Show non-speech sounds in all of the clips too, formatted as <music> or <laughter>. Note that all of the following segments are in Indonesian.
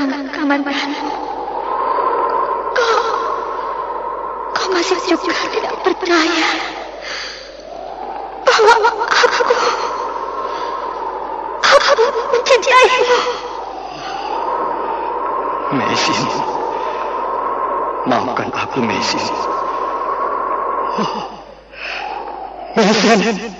Kakang Kamandan. Kau, kau masih juga tidak percaya bahwa aku, aku mencintaimu. Mesin. Maafkan aku, Mesin. Mesin.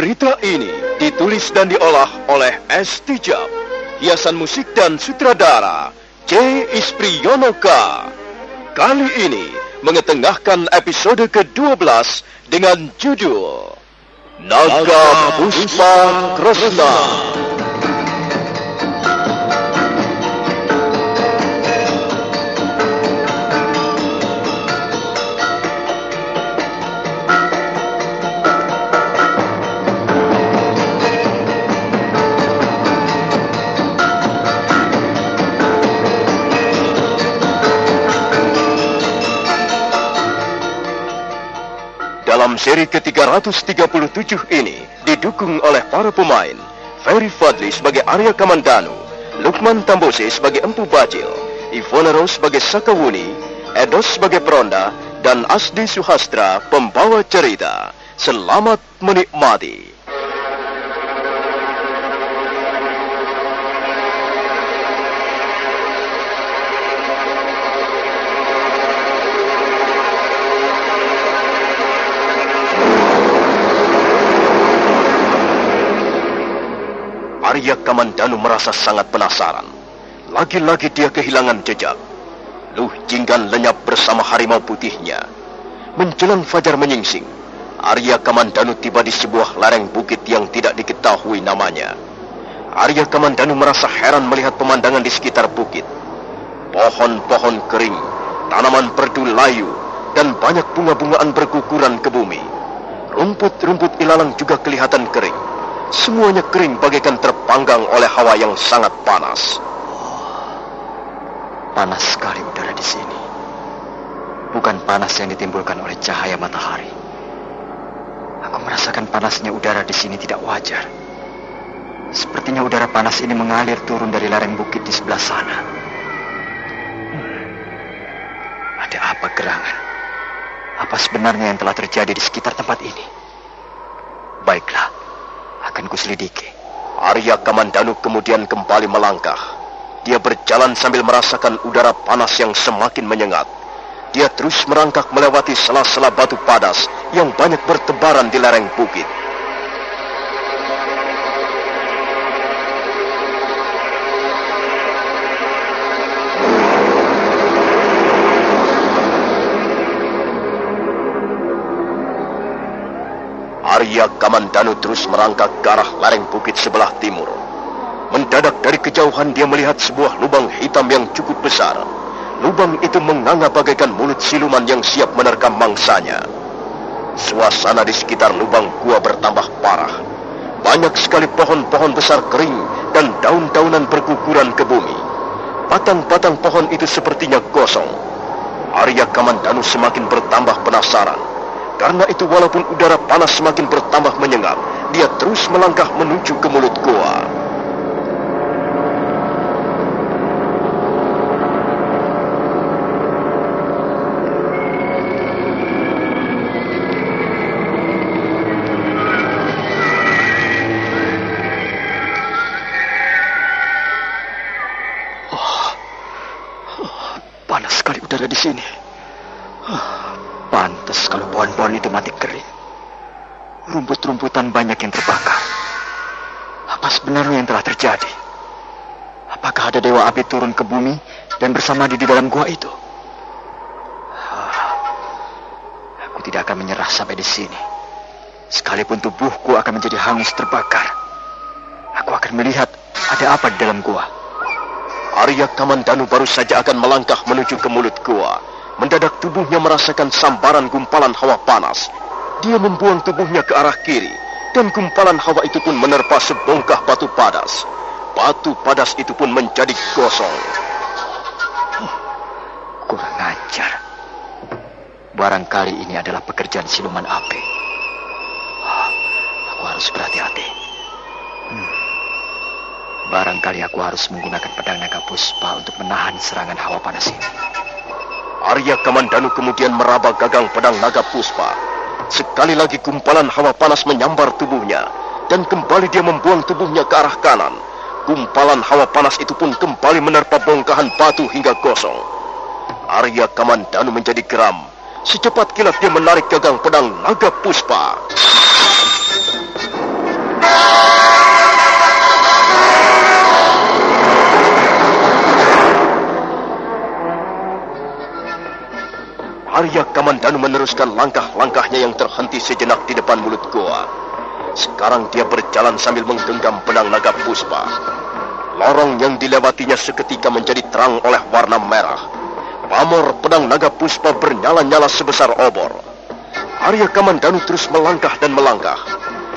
Cerita ini ditulis dan diolah oleh S. Tijab, hiasan musik dan sutradara C. Ispriyonoka. Kali ini mengetengahkan episode ke-12 dengan judul Naga Puspa Kresna. Dalam seri ke-337 ini didukung oleh para pemain Ferry Fadli sebagai Arya Kamandanu, Lukman Tambose sebagai Empu Bajil, Ivona Rose sebagai Sakawuni, Edos sebagai Peronda, dan Asdi Suhastra pembawa cerita. Selamat menikmati. Arya Kamandanu merasa sangat penasaran. Lagi-lagi dia kehilangan jejak. Luh Jinggan lenyap bersama harimau putihnya. Menjelang fajar menyingsing, Arya Kamandanu tiba di sebuah lereng bukit yang tidak diketahui namanya. Arya Kamandanu merasa heran melihat pemandangan di sekitar bukit. Pohon-pohon kering, tanaman perdu layu, dan banyak bunga-bungaan berguguran ke bumi. Rumput-rumput ilalang juga kelihatan kering. Semuanya kering bagaikan terpanggang oleh hawa yang sangat panas. Panas sekali udara di sini. Bukan panas yang ditimbulkan oleh cahaya matahari. Aku merasakan panasnya udara di sini tidak wajar. Sepertinya udara panas ini mengalir turun dari lereng bukit di sebelah sana. Hmm. Ada apa gerangan? Apa sebenarnya yang telah terjadi di sekitar tempat ini? Baiklah, akan kuselidiki. Arya Kamandanu kemudian kembali melangkah. Dia berjalan sambil merasakan udara panas yang semakin menyengat. Dia terus merangkak melewati sela-sela batu padas yang banyak bertebaran di lereng bukit. Arya Kamandanu terus merangkak ke arah lereng bukit sebelah timur. Mendadak dari kejauhan dia melihat sebuah lubang hitam yang cukup besar. Lubang itu menganga bagaikan mulut siluman yang siap menerkam mangsanya. Suasana di sekitar lubang gua bertambah parah. Banyak sekali pohon-pohon besar kering dan daun-daunan berguguran ke bumi. Batang-batang pohon itu sepertinya gosong. Arya Kamandanu semakin bertambah penasaran. Karena itu walaupun udara panas semakin bertambah menyengat, dia terus melangkah menuju ke mulut goa. Panas sekali udara di sini. Ah, Pantas kalau pohon-pohon itu mati kering. Rumput-rumputan banyak yang terbakar. Apa sebenarnya yang telah terjadi? Apakah ada dewa api turun ke bumi dan bersama di dalam gua itu? Ah, Aku tidak akan menyerah sampai di sini. Sekalipun tubuhku akan menjadi hangus terbakar. Aku akan melihat ada apa di dalam gua. Arya Kamandanu baru saja akan melangkah menuju ke mulut gua. Mendadak tubuhnya merasakan sambaran gumpalan hawa panas. Dia membuang tubuhnya ke arah kiri. Dan gumpalan hawa itu pun menerpa sebongkah batu padas. Batu padas itu pun menjadi gosong. Kurang ajar. Barangkali ini adalah pekerjaan siluman api. Aku harus berhati-hati. Hmm. Barangkali aku harus menggunakan pedang naga puspa untuk menahan serangan hawa panas ini. Arya Kamandanu kemudian meraba gagang pedang naga puspa. Sekali lagi gumpalan hawa panas menyambar tubuhnya. Dan kembali dia membuang tubuhnya ke arah kanan. Gumpalan hawa panas itu pun kembali menerpa bongkahan batu hingga gosong. Arya Kamandanu menjadi geram. Secepat kilat dia menarik gagang pedang naga puspa. Arya Kamandanu meneruskan langkah-langkahnya yang terhenti sejenak di depan mulut goa. Sekarang dia berjalan sambil menggenggam pedang naga puspa. Lorong yang dilewatinya seketika menjadi terang oleh warna merah. Pamor pedang naga puspa bernyala-nyala sebesar obor. Arya Kamandanu terus melangkah dan melangkah.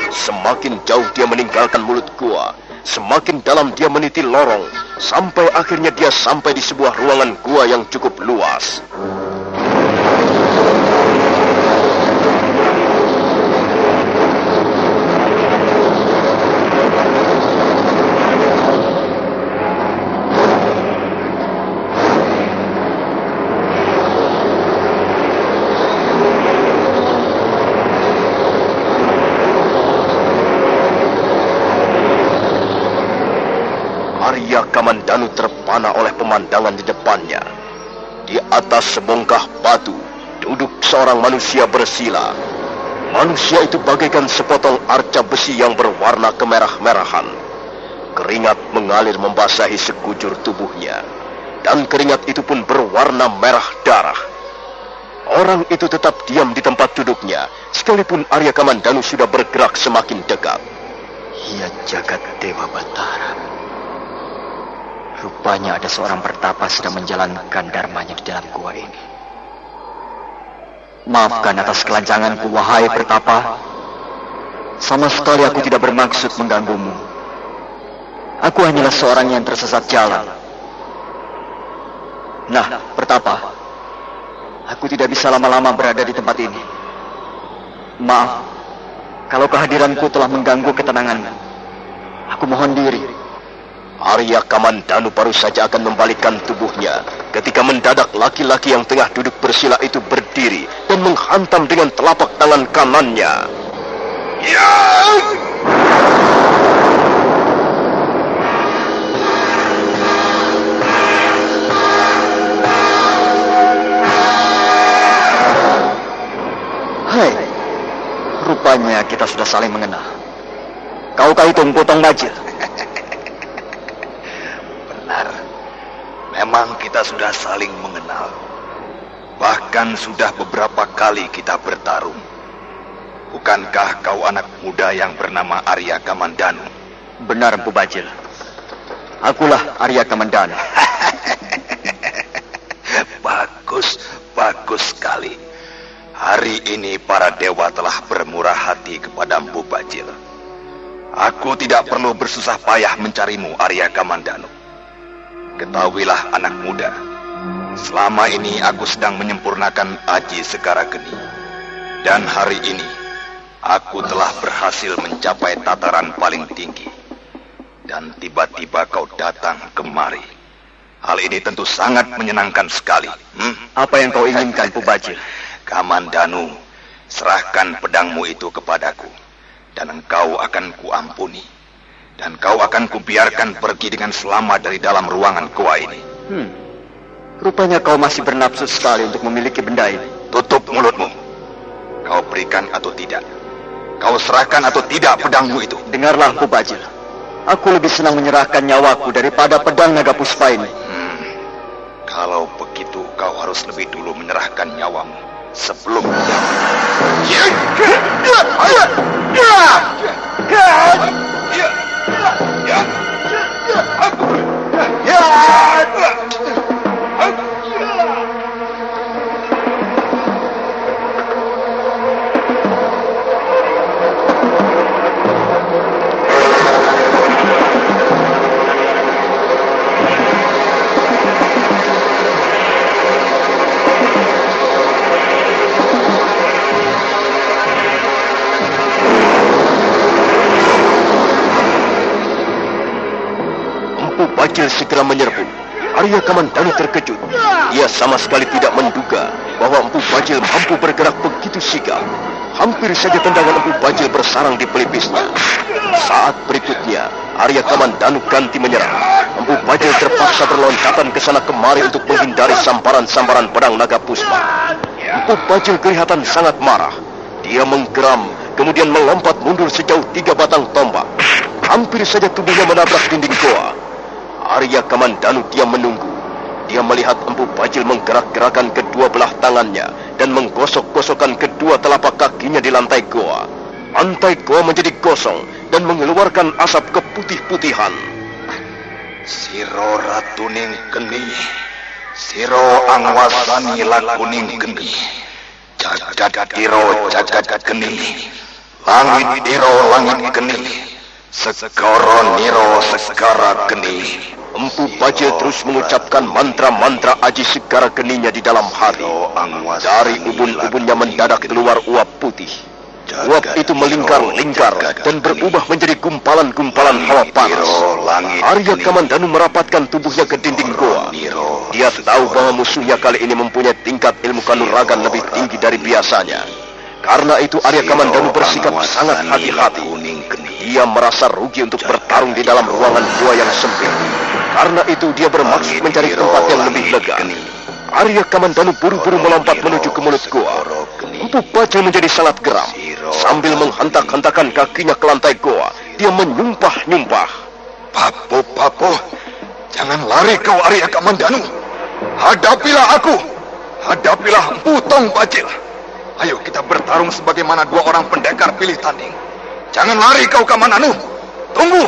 Semakin jauh dia meninggalkan mulut gua, semakin dalam dia meniti lorong, sampai akhirnya dia sampai di sebuah ruangan gua yang cukup luas. Arya Terpana oleh pemandangan di depannya. Di atas sebongkah batu, duduk seorang manusia bersila. Manusia itu bagaikan sepotong arca besi yang berwarna kemerah-merahan. Keringat mengalir membasahi sekujur tubuhnya. Dan keringat itu pun berwarna merah darah. Orang itu tetap diam di tempat duduknya, sekalipun Arya Kamandanu sudah bergerak semakin dekat. Ia jagat Dewa Batara. Rupanya ada seorang pertapa sedang menjalankan dharmanya di dalam gua ini. Maafkan atas kelancanganku, wahai pertapa. Sama sekali aku tidak bermaksud mengganggumu. Aku hanyalah seorang yang tersesat jalan. Nah, pertapa. Aku tidak bisa lama-lama berada di tempat ini. Maaf, kalau kehadiranku telah mengganggu ketenanganmu. Aku mohon diri. Arya Kamandanu baru saja akan membalikkan tubuhnya ketika mendadak laki-laki yang tengah duduk bersila itu berdiri dan menghantam dengan telapak tangan kanannya. Ya! Hai, rupanya kita sudah saling mengenal. Kau hitung potong bajil. Benar. Memang kita sudah saling mengenal. Bahkan sudah beberapa kali kita bertarung. Bukankah kau anak muda yang bernama Arya Kamandanu? Benar, Empu Bajil. Akulah Arya Kamandanu. <laughs> bagus, bagus sekali. Hari ini para dewa telah bermurah hati kepada Empu Bajil. Aku tidak perlu bersusah payah mencarimu, Arya Kamandanu. Ketahuilah anak muda, selama ini aku sedang menyempurnakan Aji Segara Geni. Dan hari ini, aku telah berhasil mencapai tataran paling tinggi. Dan tiba-tiba kau datang kemari. Hal ini tentu sangat menyenangkan sekali. Hmm? Apa yang kau inginkan, Pubajil? Kamandanu, serahkan pedangmu itu kepadaku. Dan engkau akan kuampuni. Dan kau akan kubiarkan pergi dengan selamat dari dalam ruangan gua ini. Hmm. Rupanya kau masih bernafsu sekali untuk memiliki benda ini. Tutup mulutmu. Kau berikan atau tidak? Kau serahkan atau tidak pedangmu itu? Dengarlah, Pubajil. Aku lebih senang menyerahkan nyawaku daripada pedang naga puspa ini. Hmm. Kalau begitu, kau harus lebih dulu menyerahkan nyawamu sebelum dia Ya! Ya! Ya! Bajil segera menyerbu. Arya Kamandanu terkejut. Ia sama sekali tidak menduga bahwa Empu Bajil mampu bergerak begitu sigap. Hampir saja tendangan Empu Bajil bersarang di pelipisnya. Saat berikutnya, Arya Kamandanu ganti menyerang. Empu Bajil terpaksa berloncatan ke sana kemari untuk menghindari sambaran-sambaran pedang naga puspa. Empu Bajil kelihatan sangat marah. Dia menggeram, kemudian melompat mundur sejauh tiga batang tombak. Hampir saja tubuhnya menabrak dinding goa. Arya Kamandanu diam menunggu. Dia melihat Empu Bajil menggerak-gerakan kedua belah tangannya dan menggosok-gosokkan kedua telapak kakinya di lantai goa. Lantai goa menjadi gosong dan mengeluarkan asap keputih-putihan. Siro ratuning geni, siro angwasani lakuning geni, jagat diro jagat geni, langit diro langit geni, segoro niro segara geni. Empu Bajil terus mengucapkan mantra-mantra aji segara geninya di dalam hati. Dari ubun-ubunnya mendadak keluar uap putih. Uap itu melingkar-lingkar dan berubah menjadi gumpalan-gumpalan hawa panas. Arya Kamandanu merapatkan tubuhnya ke dinding goa. Dia tahu bahwa musuhnya kali ini mempunyai tingkat ilmu kanuragan lebih tinggi dari biasanya. Karena itu Arya Kamandanu bersikap sangat hati-hati. Dia merasa rugi untuk bertarung di dalam ruangan gua yang sempit. Karena itu dia bermaksud mencari tempat yang lebih lega. Arya Kamandanu buru-buru melompat menuju ke mulut goa. Empu Bajil menjadi sangat geram. Sambil menghentak-hentakan kakinya ke lantai goa, dia menyumpah-nyumpah. Papo, Papo, jangan lari kau Arya Kamandanu. Hadapilah aku. Hadapilah Empu Tong Bajil. Ayo kita bertarung sebagaimana dua orang pendekar pilih tanding. Jangan lari kau Kamandanu. Tunggu.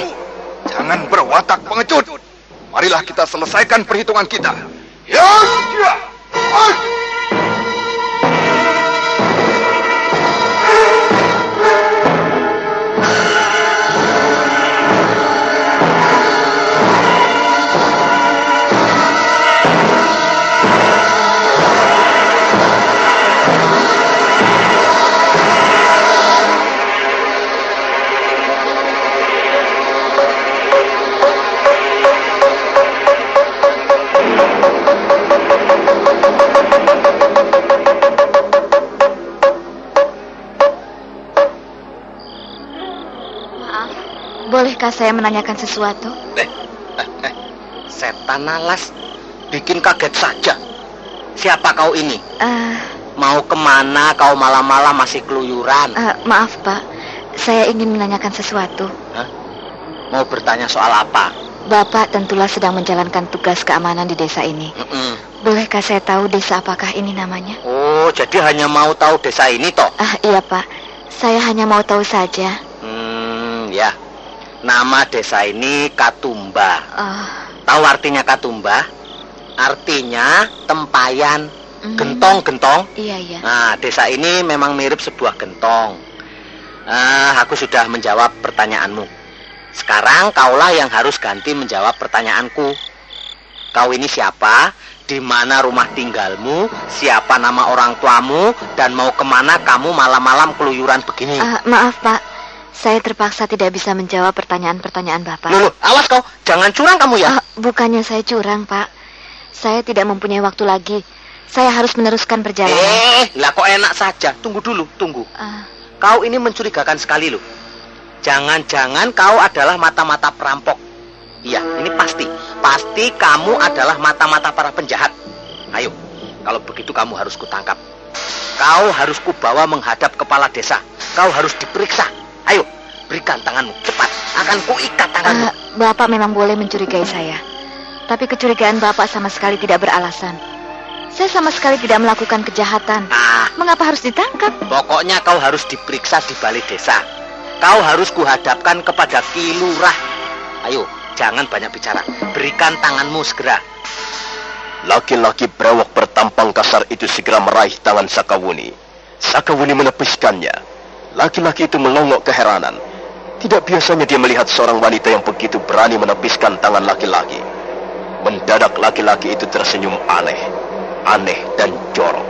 Jangan berwatak pengecut. Marilah kita selesaikan perhitungan kita. Ya, ya. Bolehkah saya menanyakan sesuatu? Setan alas, bikin kaget saja. Siapa kau ini? Eh, Mau ke mana kau malam-malam masih keluyuran? eh, maaf Pak, saya ingin menanyakan sesuatu. Mau bertanya soal apa? Bapak tentulah sedang menjalankan tugas keamanan di desa ini. Mm-mm. Bolehkah saya tahu desa apakah ini namanya? Oh, jadi hanya mau tahu desa ini toh? Ah, iya Pak. Saya hanya mau tahu saja. Hmm, ya. Nama desa ini Katumba. Oh, Tahu artinya Katumba? Artinya tempayan, mm, gentong-gentong. Iya, iya. Nah, desa ini memang mirip sebuah gentong. Ah, aku sudah menjawab pertanyaanmu. Sekarang kaulah yang harus ganti menjawab pertanyaanku. Kau ini siapa? Di mana rumah tinggalmu? Siapa nama orang tuamu? Dan mau ke mana kamu malam-malam keluyuran begini? Ah, maaf, Pak. Saya terpaksa tidak bisa menjawab pertanyaan-pertanyaan Bapak. Loh, loh, awas kau, jangan curang kamu ya. Ah, bukannya saya curang, Pak. Saya tidak mempunyai waktu lagi. Saya harus meneruskan perjalanan. Eh, lah kok enak saja. Tunggu dulu, tunggu. Ah, Kau ini mencurigakan sekali loh. Jangan-jangan kau adalah mata-mata perampok. Iya, ini pasti. Pasti kamu adalah mata-mata para penjahat. Ayo, kalau begitu kamu harus kutangkap. Kau harus kubawa menghadap kepala desa. Kau harus diperiksa. Ayo, berikan tanganmu. Cepat, akan kuikat tanganmu. ah, Bapak memang boleh mencurigai saya. Tapi kecurigaan Bapak sama sekali tidak beralasan. Saya sama sekali tidak melakukan kejahatan. Ah, Mengapa harus ditangkap? Pokoknya kau harus diperiksa di balai desa. Kau harus kuhadapkan kepada kilurah. Ayo, jangan banyak bicara. Berikan tanganmu segera. Laki-laki brewok bertampang kasar itu segera meraih tangan Sakawuni. Sakawuni menepiskannya. Laki-laki itu melongok keheranan. Tidak biasanya dia melihat seorang wanita yang begitu berani menepiskan tangan laki-laki. Mendadak laki-laki itu tersenyum aneh. Aneh dan jorok.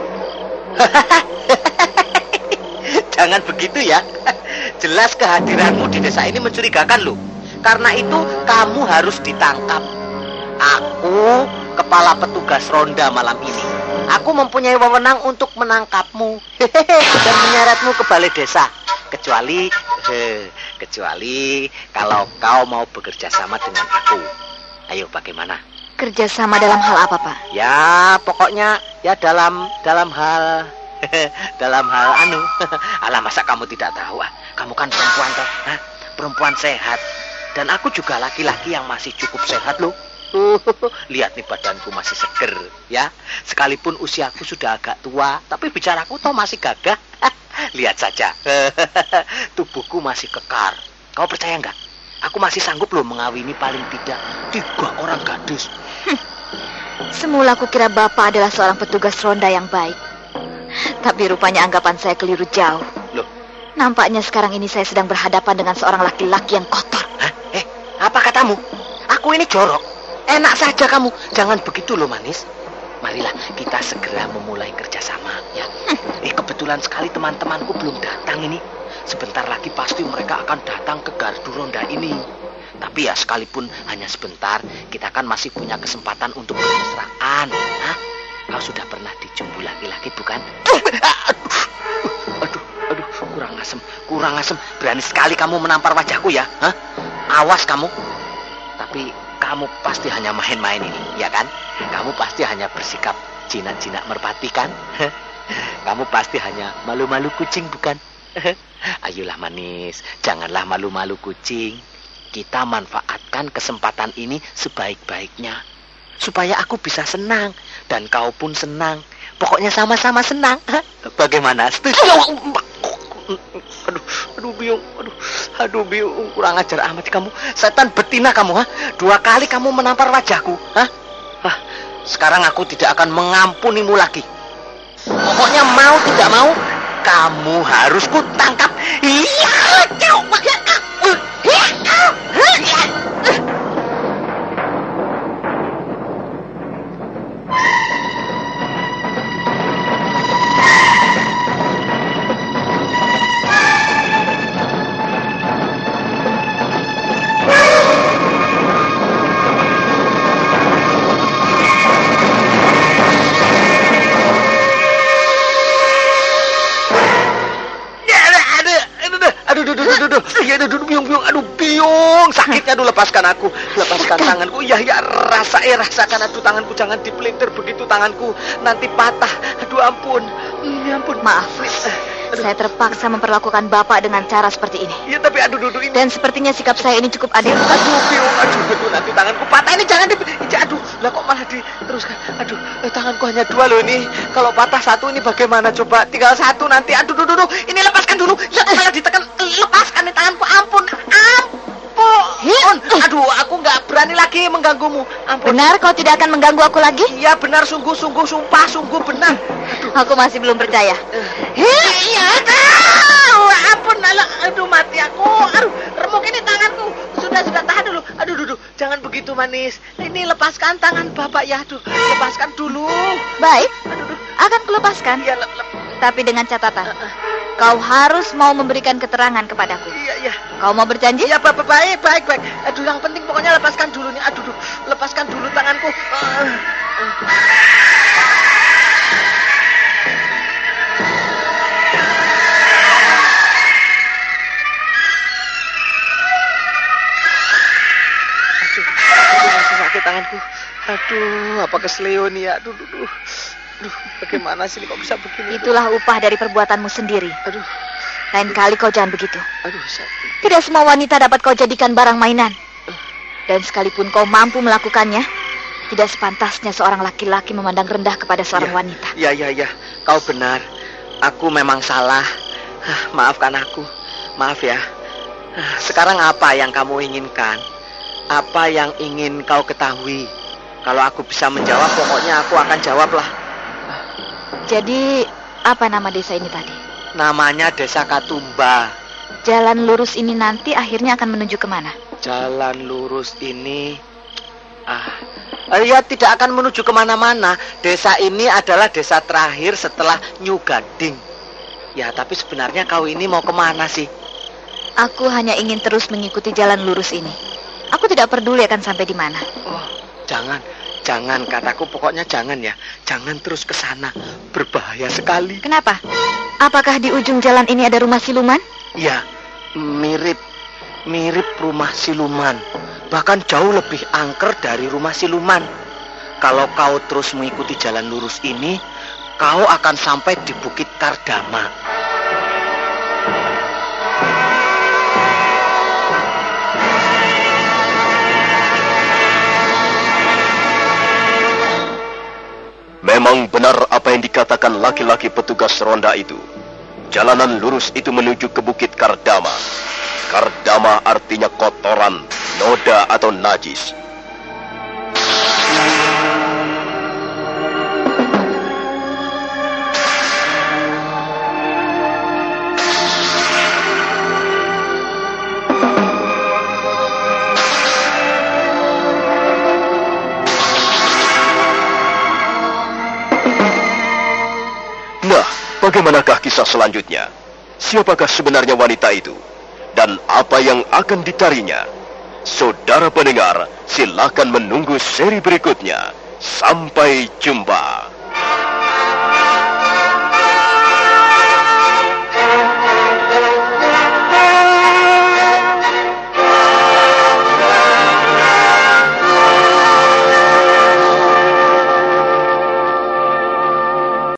<laughs> Jangan begitu ya. Jelas kehadiranmu di desa ini mencurigakan loh. Karena itu kamu harus ditangkap. Aku kepala petugas ronda malam ini. Aku mempunyai wewenang untuk menangkapmu <laughs> dan menyeretmu ke balai desa. Kecuali, eh, kecuali kalau kau mau bekerja sama dengan aku. Ayo bagaimana? Kerjasama dalam hal apa, Pak? Ya, pokoknya ya dalam dalam hal <laughs> dalam hal anu. <laughs> Alah masa kamu tidak tahu ah? Kamu kan perempuan toh, Hah? Perempuan sehat. Dan aku juga laki-laki yang masih cukup sehat loh. <laughs> Lihat nih badanku masih seger, ya. Sekalipun usiaku sudah agak tua, tapi bicaraku toh masih gagah. <laughs> Lihat saja, <laughs> tubuhku masih kekar. Kau percaya nggak? Aku masih sanggup loh mengawini paling tidak tiga orang gadis. Semula aku kira Bapak adalah seorang petugas ronda yang baik. Tapi rupanya anggapan saya keliru jauh. Loh, Nampaknya sekarang ini saya sedang berhadapan dengan seorang laki-laki yang kotor. Hah? Eh, apa katamu? Aku ini jorok. Enak saja kamu. Jangan begitu loh, manis. Marilah kita segera memulai kerjasama, ya. Eh, kebetulan sekali teman-temanku belum datang ini. Sebentar lagi pasti mereka akan datang ke gardu ronda ini. Tapi ya sekalipun hanya sebentar, kita kan masih punya kesempatan untuk bermesraan. Hah? Kau sudah pernah dijumbu laki-laki, bukan? Aduh, aduh, kurang asem, kurang asem. Berani sekali kamu menampar wajahku ya, hah? Awas kamu. Tapi kamu pasti hanya main-main ini, ya kan? Kamu pasti hanya bersikap jinak-jinak merpati kan? <laughs> Kamu pasti hanya malu-malu kucing, bukan? <laughs> Ayolah manis, janganlah malu-malu kucing. Kita manfaatkan kesempatan ini sebaik-baiknya. Supaya aku bisa senang dan kau pun senang. Pokoknya sama-sama senang. <laughs> Bagaimana? Setuju? Aduh, aduh biung, aduh, aduh biung, kurang ajar amat kamu. Setan betina kamu, ha? Dua kali kamu menampar wajahku, ha? Ah, sekarang aku tidak akan mengampunimu lagi. Pokoknya mau tidak mau, kamu harus kutangkap. Iya, lepaskan aku, lepaskan tanganku, ya, ya, rasa, eh, rasakan, aduh, tanganku, jangan dipelintir begitu tanganku, nanti patah, aduh, ampun, ya ampun, Maaf, Saya terpaksa memperlakukan Bapak dengan cara seperti ini. Ya tapi aduh duduk ini. Dan sepertinya sikap saya ini cukup adil. Aduh, Pio, aduh, aduh, nanti tanganku patah. Ini jangan di, aduh, lah kok malah diteruskan, aduh, eh, tanganku hanya dua loh ini, kalau patah satu ini bagaimana coba, tinggal satu nanti, aduh, aduh, aduh, ini lepaskan dulu, ya malah ditekan, lepaskan nih tanganku, ampun, ampun, aduh, aku nggak berani lagi mengganggumu, ampun. Benar kau tidak akan mengganggu aku lagi? Iya benar, sungguh, sungguh, sumpah, sungguh benar. Aku masih belum percaya. Iya, aduh, ampun, aduh mati aku, aduh, remuk ini tanganku, sudah, sudah tahan dulu, aduh, duduk, jangan begitu manis, ini lepaskan tangan bapak ya, aduh, lepaskan dulu. Baik, akan kulepaskan. Iya. Tapi dengan catatan, kau harus mau memberikan keterangan kepadaku. Iya, iya. Kau mau berjanji? Iya, bapak baik, baik, baik. Aduh, yang penting pokoknya lepaskan dulu nih. Aduh, aduh, lepaskan dulu tanganku. Ah, ah. Aduh, aduh, masih sakit tanganku. Aduh, apa kesleo nih ya? Aduh, aduh, aduh. Aduh, bagaimana sih kok bisa begini? Itulah upah dari perbuatanmu sendiri. Aduh, Lain kali kau jangan begitu. aduh, sakit. Tidak semua wanita dapat kau jadikan barang mainan. Dan sekalipun kau mampu melakukannya, tidak sepantasnya seorang laki-laki memandang rendah kepada seorang Ya. wanita. Ya, ya, ya. Kau benar. Aku memang salah. Ah, Maafkan aku. Maaf ya. Sekarang apa yang kamu inginkan? Apa yang ingin kau ketahui? Kalau aku bisa menjawab, pokoknya aku akan jawablah. Jadi, apa nama desa ini tadi? Namanya Desa Katumba. Jalan lurus ini nanti akhirnya akan menuju ke mana? Jalan lurus ini... Ah, eh, ya tidak akan menuju ke mana-mana. Desa ini adalah desa terakhir setelah New Gading. Ya, tapi sebenarnya kau ini mau ke mana sih? Aku hanya ingin terus mengikuti jalan lurus ini. Aku tidak peduli akan sampai di mana. Oh, jangan, jangan kataku pokoknya jangan ya. Jangan terus ke sana. Berbahaya sekali. Kenapa? Apakah di ujung jalan ini ada rumah siluman? Ya, mirip mirip rumah siluman. Bahkan jauh lebih angker dari rumah siluman. Kalau kau terus mengikuti jalan lurus ini, kau akan sampai di Bukit Kardama. Yang dikatakan laki-laki petugas ronda itu. Jalanan lurus itu menuju ke Bukit Kardama. Kardama artinya kotoran, noda atau najis. Bagaimanakah kisah selanjutnya? Siapakah sebenarnya wanita itu? Dan apa yang akan ditarinya? Saudara pendengar, silakan menunggu seri berikutnya. Sampai jumpa.